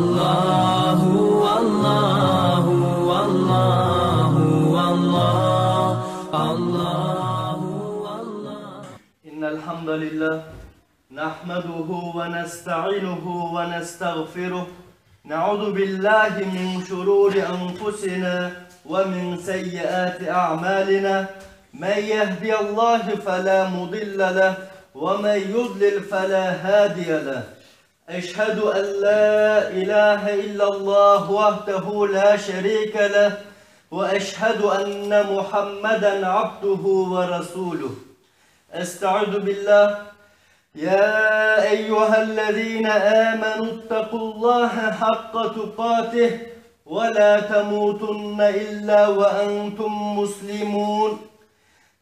الله والله والله والله الله والله إن الحمد لله نحمده ونستعينه ونستغفره نعوذ بالله من شرور أنفسنا ومن سيئات أعمالنا من يهدي الله فلا مضل له ومن يضلل فلا هادي له أشهد أن لا إله إلا الله وحده لا شريك له وأشهد أن محمدا عبده ورسوله. استعذ بالله. يا أيها الذين آمنوا اتقوا الله حق تقاته ولا تموتن إلا وأنتم مسلمون.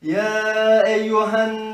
يا أيها الناس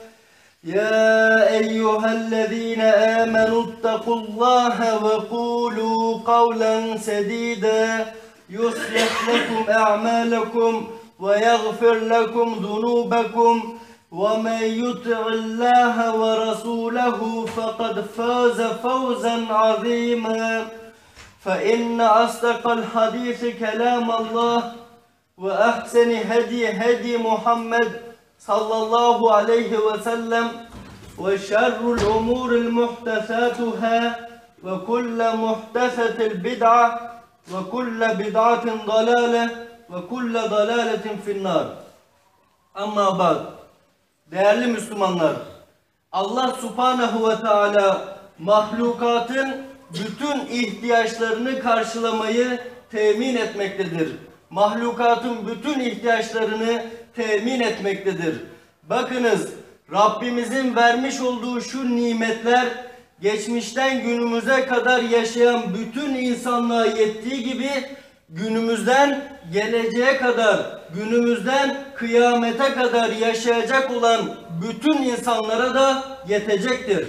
يا أيها الذين آمنوا اتقوا الله وقولوا قولا سديدا يصلح لكم أعمالكم ويغفر لكم ذنوبكم ومن يطع الله ورسوله فقد فاز فوزا عظيما فإن أصدق الحديث كلام الله وأحسن هدي هدي محمد sallallahu aleyhi ve sellem ve şerrul umuril muhtesatuhâ ve kulle muhtesetil bid'a ve kulle bid'atin dalâle ve kulle dalâletin finnâr. Ama bak, değerli Müslümanlar, Allah subhanehu ve teala mahlukatın bütün ihtiyaçlarını karşılamayı temin etmektedir. Mahlukatın bütün ihtiyaçlarını temin etmektedir. Bakınız Rabbimizin vermiş olduğu şu nimetler geçmişten günümüze kadar yaşayan bütün insanlığa yettiği gibi günümüzden geleceğe kadar, günümüzden kıyamete kadar yaşayacak olan bütün insanlara da yetecektir.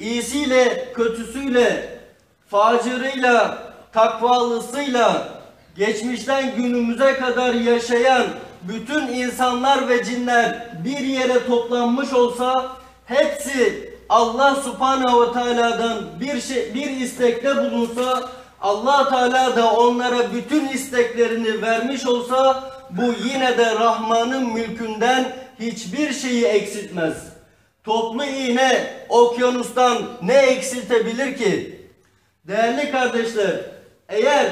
İyisiyle, kötüsüyle, facırıyla, takvalısıyla, geçmişten günümüze kadar yaşayan bütün insanlar ve cinler bir yere toplanmış olsa hepsi Allah Subhanahu ve Teala'dan bir şey bir istekte bulunsa Allah Teala da onlara bütün isteklerini vermiş olsa bu yine de Rahman'ın mülkünden hiçbir şeyi eksiltmez. Toplu iğne okyanustan ne eksiltebilir ki? Değerli kardeşler, eğer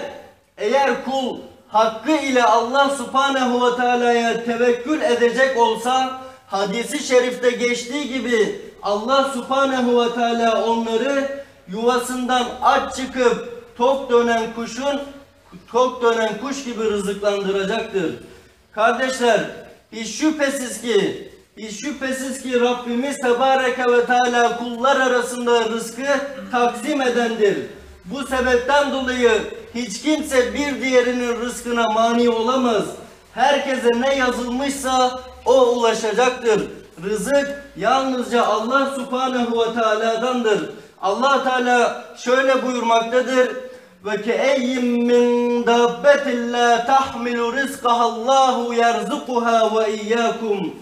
eğer kul hakkı ile Allah Subhanahu ve Teala'ya tevekkül edecek olsa hadisi şerifte geçtiği gibi Allah Subhanahu ve Teala onları yuvasından aç çıkıp tok dönen kuşun tok dönen kuş gibi rızıklandıracaktır. Kardeşler hiç şüphesiz ki hiç şüphesiz ki Rabbimiz Tebareke ve Teala kullar arasında rızkı taksim edendir. Bu sebepten dolayı hiç kimse bir diğerinin rızkına mani olamaz. Herkese ne yazılmışsa o ulaşacaktır. Rızık yalnızca Allah Subhanahu ve Teala'dandır. Allah Teala şöyle buyurmaktadır. Ve ke eyyim min dabbetin la tahmilu rizqaha Allahu yerzukuha ve iyyakum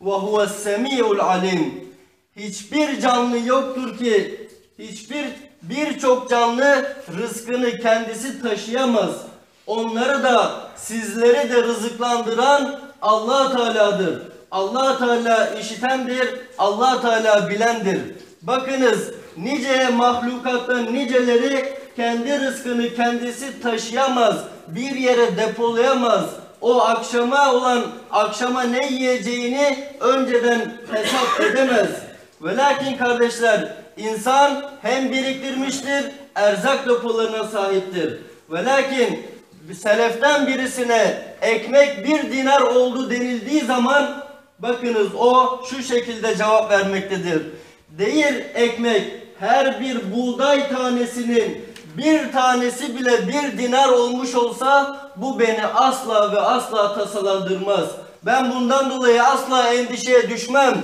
ve huves semiul alim. Hiçbir canlı yoktur ki hiçbir birçok canlı rızkını kendisi taşıyamaz. Onları da sizleri de rızıklandıran Allah Teala'dır. Allah Teala işitendir, Allah Teala bilendir. Bakınız nice mahlukattan niceleri kendi rızkını kendisi taşıyamaz, bir yere depolayamaz. O akşama olan akşama ne yiyeceğini önceden hesap edemez. Ve lakin kardeşler insan hem biriktirmiştir, erzak depolarına sahiptir. Ve lakin seleften birisine ekmek bir dinar oldu denildiği zaman bakınız o şu şekilde cevap vermektedir. Değil ekmek her bir buğday tanesinin bir tanesi bile bir dinar olmuş olsa bu beni asla ve asla tasalandırmaz. Ben bundan dolayı asla endişeye düşmem.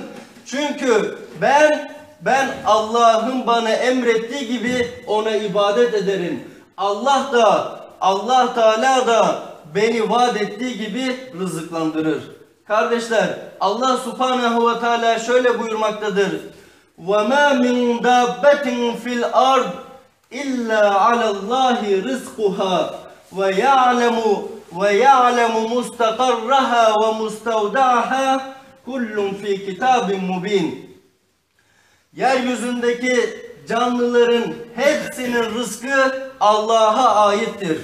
Çünkü ben ben Allah'ın bana emrettiği gibi ona ibadet ederim. Allah da Allah Teala da beni vaat ettiği gibi rızıklandırır. Kardeşler Allah Subhanahu ve Teala şöyle buyurmaktadır. وَمَا مِنْ دَابَّةٍ فِي الْأَرْضِ إِلَّا عَلَى اللّٰهِ رِزْقُهَا وَيَعْلَمُ وَيَعْلَمُ مُسْتَقَرَّهَا وَمُسْتَوْدَعَهَا كُلٌّ فِي كِتَابٍ مُبِينٍ Yeryüzündeki canlıların hepsinin rızkı Allah'a aittir.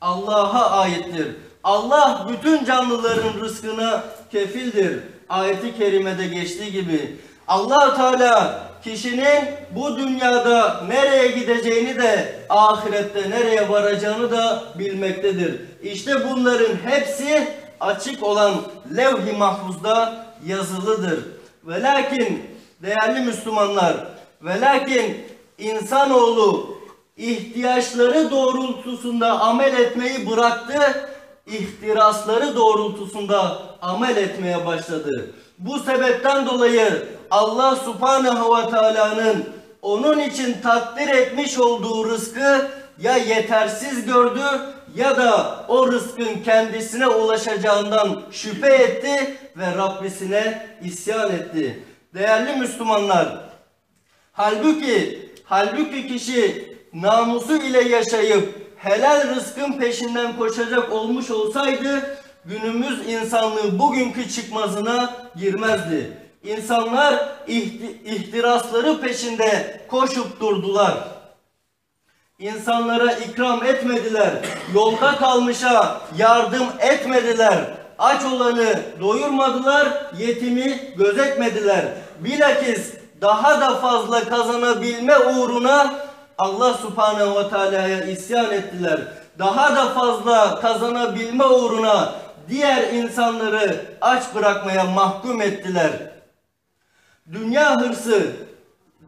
Allah'a aittir. Allah bütün canlıların rızkına kefildir. Ayeti kerimede geçtiği gibi. allah Teala kişinin bu dünyada nereye gideceğini de ahirette nereye varacağını da bilmektedir. İşte bunların hepsi açık olan levh-i mahfuzda yazılıdır. Ve lakin değerli Müslümanlar ve lakin insanoğlu ihtiyaçları doğrultusunda amel etmeyi bıraktı, ihtirasları doğrultusunda amel etmeye başladı. Bu sebepten dolayı Allah subhanehu ve teala'nın onun için takdir etmiş olduğu rızkı ya yetersiz gördü ya da o rızkın kendisine ulaşacağından şüphe etti ve Rabbisine isyan etti. Değerli Müslümanlar, halbuki halbuki kişi namusu ile yaşayıp helal rızkın peşinden koşacak olmuş olsaydı günümüz insanlığı bugünkü çıkmazına girmezdi. İnsanlar ihti, ihtirasları peşinde koşup durdular. İnsanlara ikram etmediler. Yolda kalmışa yardım etmediler. Aç olanı doyurmadılar, yetimi gözetmediler. Bilakis daha da fazla kazanabilme uğruna Allah subhanehu ve teala'ya isyan ettiler. Daha da fazla kazanabilme uğruna diğer insanları aç bırakmaya mahkum ettiler. Dünya hırsı,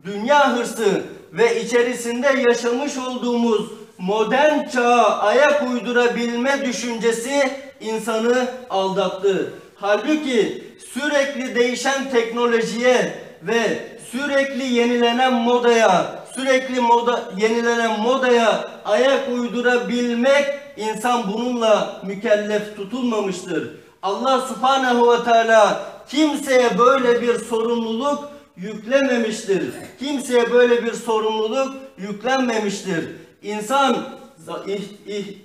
dünya hırsı ve içerisinde yaşamış olduğumuz modern çağa ayak uydurabilme düşüncesi insanı aldattı. Halbuki sürekli değişen teknolojiye ve sürekli yenilenen modaya, sürekli moda yenilenen modaya ayak uydurabilmek insan bununla mükellef tutulmamıştır. Allah subhanehu ve teala kimseye böyle bir sorumluluk yüklememiştir. Kimseye böyle bir sorumluluk yüklenmemiştir. İnsan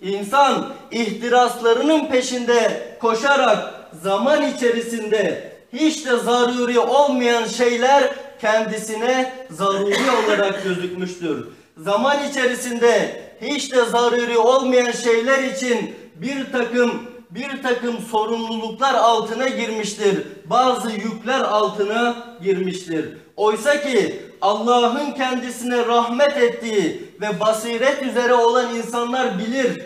insan ihtiraslarının peşinde koşarak zaman içerisinde hiç de zaruri olmayan şeyler kendisine zaruri olarak gözükmüştür. Zaman içerisinde hiç de zaruri olmayan şeyler için bir takım bir takım sorumluluklar altına girmiştir. Bazı yükler altına girmiştir. Oysa ki Allah'ın kendisine rahmet ettiği ve basiret üzere olan insanlar bilir.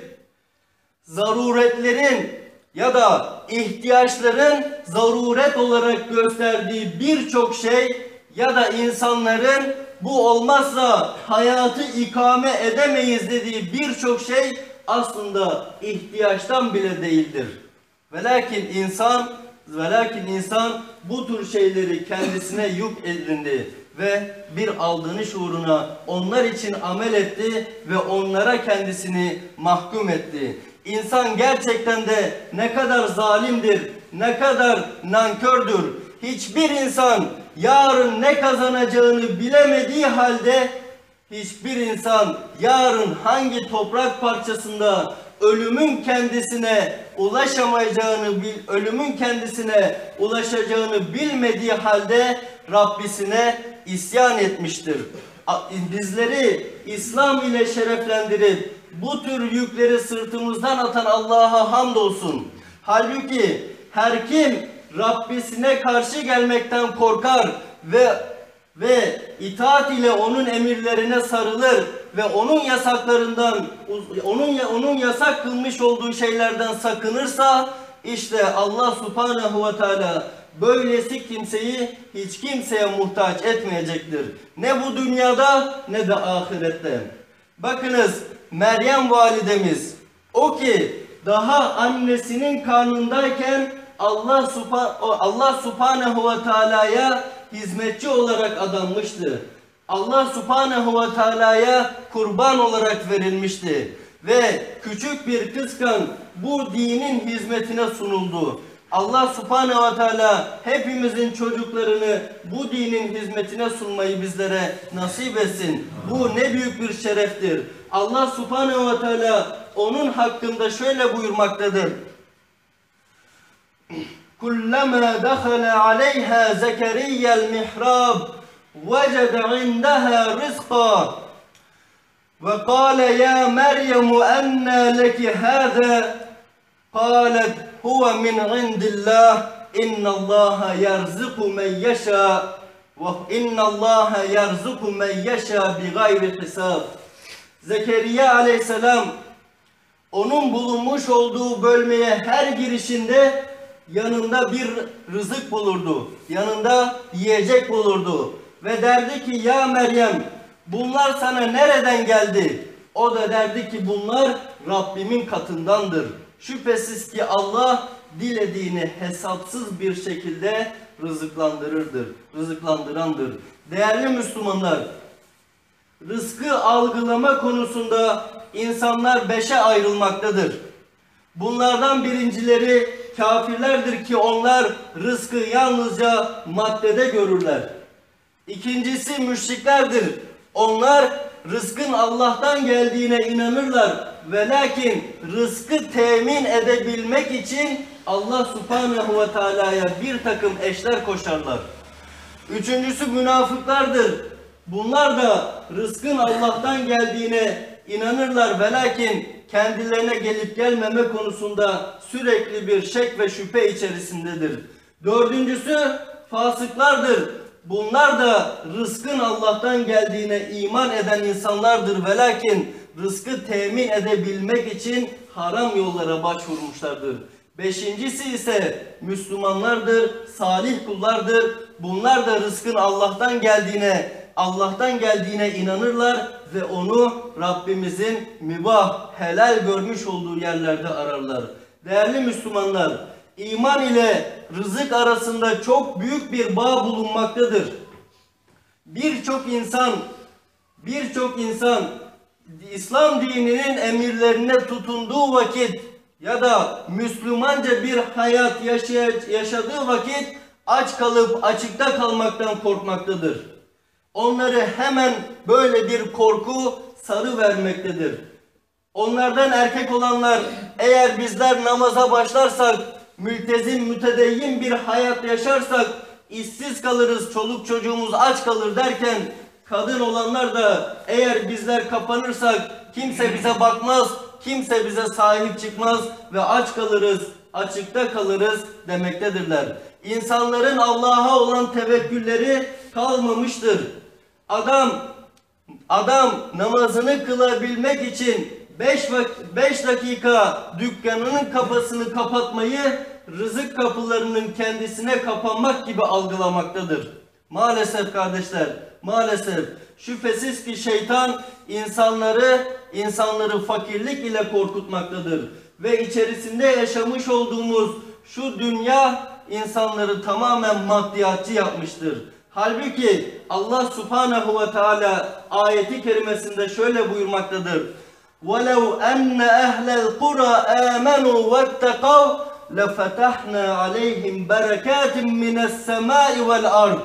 Zaruretlerin ya da ihtiyaçların zaruret olarak gösterdiği birçok şey ya da insanların bu olmazsa hayatı ikame edemeyiz dediği birçok şey aslında ihtiyaçtan bile değildir. Ve lakin insan ve lakin insan bu tür şeyleri kendisine yük edindi ve bir aldığını uğruna onlar için amel etti ve onlara kendisini mahkum etti. İnsan gerçekten de ne kadar zalimdir, ne kadar nankördür. Hiçbir insan yarın ne kazanacağını bilemediği halde hiçbir insan yarın hangi toprak parçasında ölümün kendisine ulaşamayacağını, ölümün kendisine ulaşacağını bilmediği halde Rabbisine isyan etmiştir. Bizleri İslam ile şereflendirip bu tür yükleri sırtımızdan atan Allah'a hamdolsun. Halbuki her kim Rabbisine karşı gelmekten korkar ve ve itaat ile onun emirlerine sarılır ve onun yasaklarından onun onun yasak kılmış olduğu şeylerden sakınırsa işte Allah Subhanahu ve Teala böylesi kimseyi hiç kimseye muhtaç etmeyecektir. Ne bu dünyada ne de ahirette. Bakınız Meryem validemiz o ki daha annesinin karnındayken Allah Subha- o Allah Subhanahu ve Teala'ya hizmetçi olarak adanmıştı. Allah Subhanahu ve Teala'ya kurban olarak verilmişti ve küçük bir kıskan bu dinin hizmetine sunuldu. Allah Subhanahu ve Teala hepimizin çocuklarını bu dinin hizmetine sunmayı bizlere nasip etsin. Bu ne büyük bir şereftir. Allah Subhanahu ve Teala onun hakkında şöyle buyurmaktadır. كلما دخل عليها زكريا المحراب وجد عندها رزقا وقال يا مريم أنى لك هذا قالت هو من عند الله إن الله يرزق من يشاء وإن الله يرزق من يشاء بغير حساب Zekeriya aleyhisselam onun bulunmuş olduğu bölmeye her girişinde yanında bir rızık bulurdu. Yanında yiyecek bulurdu. Ve derdi ki ya Meryem bunlar sana nereden geldi? O da derdi ki bunlar Rabbimin katındandır. Şüphesiz ki Allah dilediğini hesapsız bir şekilde rızıklandırırdır. Rızıklandırandır. Değerli Müslümanlar, rızkı algılama konusunda insanlar beşe ayrılmaktadır. Bunlardan birincileri kafirlerdir ki onlar rızkı yalnızca maddede görürler. İkincisi müşriklerdir. Onlar rızkın Allah'tan geldiğine inanırlar. Ve lakin rızkı temin edebilmek için Allah subhanehu ve teala'ya bir takım eşler koşarlar. Üçüncüsü münafıklardır. Bunlar da rızkın Allah'tan geldiğine inanırlar ve lakin kendilerine gelip gelmeme konusunda sürekli bir şek ve şüphe içerisindedir. Dördüncüsü fasıklardır. Bunlar da rızkın Allah'tan geldiğine iman eden insanlardır ve lakin rızkı temin edebilmek için haram yollara başvurmuşlardır. Beşincisi ise Müslümanlardır, salih kullardır. Bunlar da rızkın Allah'tan geldiğine, Allah'tan geldiğine inanırlar ve onu Rabbimizin mübah, helal görmüş olduğu yerlerde ararlar. Değerli Müslümanlar, iman ile rızık arasında çok büyük bir bağ bulunmaktadır. Birçok insan, birçok insan İslam dininin emirlerine tutunduğu vakit ya da Müslümanca bir hayat yaşadığı vakit aç kalıp açıkta kalmaktan korkmaktadır. Onları hemen böyle bir korku sarı vermektedir. Onlardan erkek olanlar eğer bizler namaza başlarsak, mültezim, mütedeyyin bir hayat yaşarsak, işsiz kalırız, çoluk çocuğumuz aç kalır derken, kadın olanlar da eğer bizler kapanırsak, kimse bize bakmaz, kimse bize sahip çıkmaz ve aç kalırız, açıkta kalırız demektedirler. İnsanların Allah'a olan tevekkülleri kalmamıştır. Adam Adam namazını kılabilmek için 5 5 dakika dükkanının kapısını kapatmayı rızık kapılarının kendisine kapanmak gibi algılamaktadır. Maalesef kardeşler, maalesef şüphesiz ki şeytan insanları insanları fakirlik ile korkutmaktadır ve içerisinde yaşamış olduğumuz şu dünya insanları tamamen maddiyatçı yapmıştır. Halbuki Allah subhanehu ve teala ayeti kerimesinde şöyle buyurmaktadır. وَلَوْ أَنَّ أَهْلَ الْقُرَى آمَنُوا وَاتَّقَوْا لَفَتَحْنَا عَلَيْهِمْ بَرَكَاتٍ مِنَ السَّمَاءِ وَالْأَرْضِ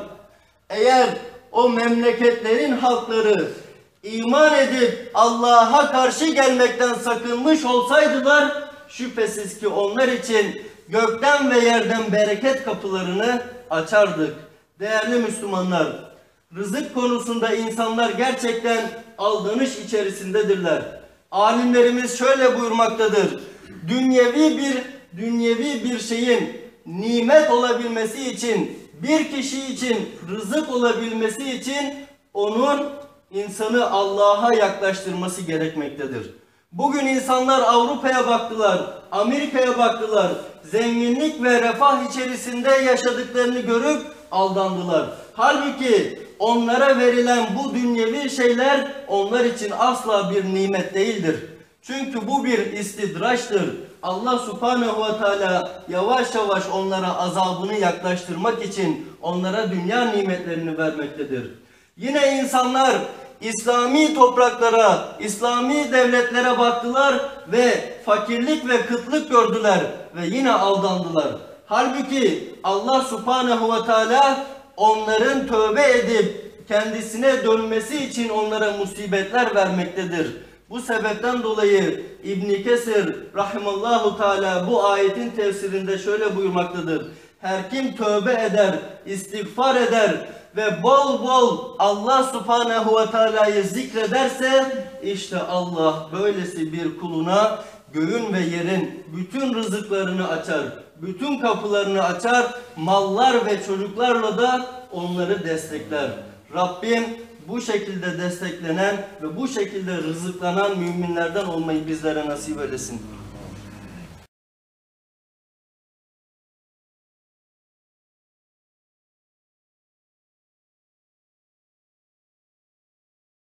Eğer o memleketlerin halkları iman edip Allah'a karşı gelmekten sakınmış olsaydılar şüphesiz ki onlar için gökten ve yerden bereket kapılarını açardık. Değerli Müslümanlar, rızık konusunda insanlar gerçekten aldanış içerisindedirler. Alimlerimiz şöyle buyurmaktadır. Dünyevi bir dünyevi bir şeyin nimet olabilmesi için, bir kişi için rızık olabilmesi için onun insanı Allah'a yaklaştırması gerekmektedir. Bugün insanlar Avrupa'ya baktılar, Amerika'ya baktılar. Zenginlik ve refah içerisinde yaşadıklarını görüp aldandılar. Halbuki onlara verilen bu dünyevi şeyler onlar için asla bir nimet değildir. Çünkü bu bir istidraçtır. Allah subhanehu ve teala yavaş yavaş onlara azabını yaklaştırmak için onlara dünya nimetlerini vermektedir. Yine insanlar İslami topraklara, İslami devletlere baktılar ve fakirlik ve kıtlık gördüler ve yine aldandılar. Halbuki Allah subhanehu ve teala onların tövbe edip kendisine dönmesi için onlara musibetler vermektedir. Bu sebepten dolayı İbn Kesir rahimallahu teala bu ayetin tefsirinde şöyle buyurmaktadır. Her kim tövbe eder, istiğfar eder ve bol bol Allah subhanehu ve teala'yı zikrederse işte Allah böylesi bir kuluna göğün ve yerin bütün rızıklarını açar. Bütün kapılarını açar. Mallar ve çocuklarla da onları destekler. Rabbim bu şekilde desteklenen ve bu şekilde rızıklanan müminlerden olmayı bizlere nasip eylesin.